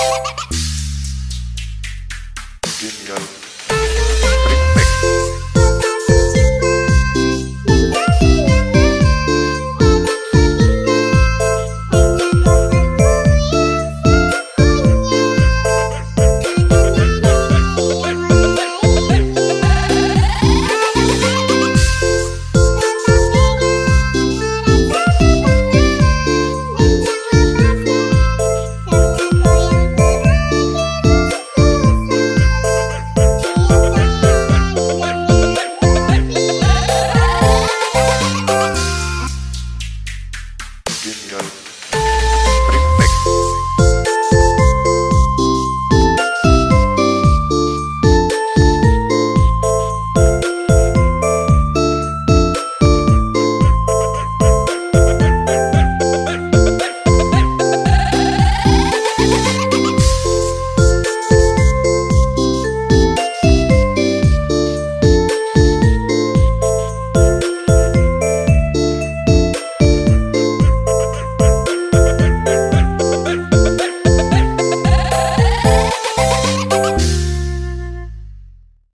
Oh,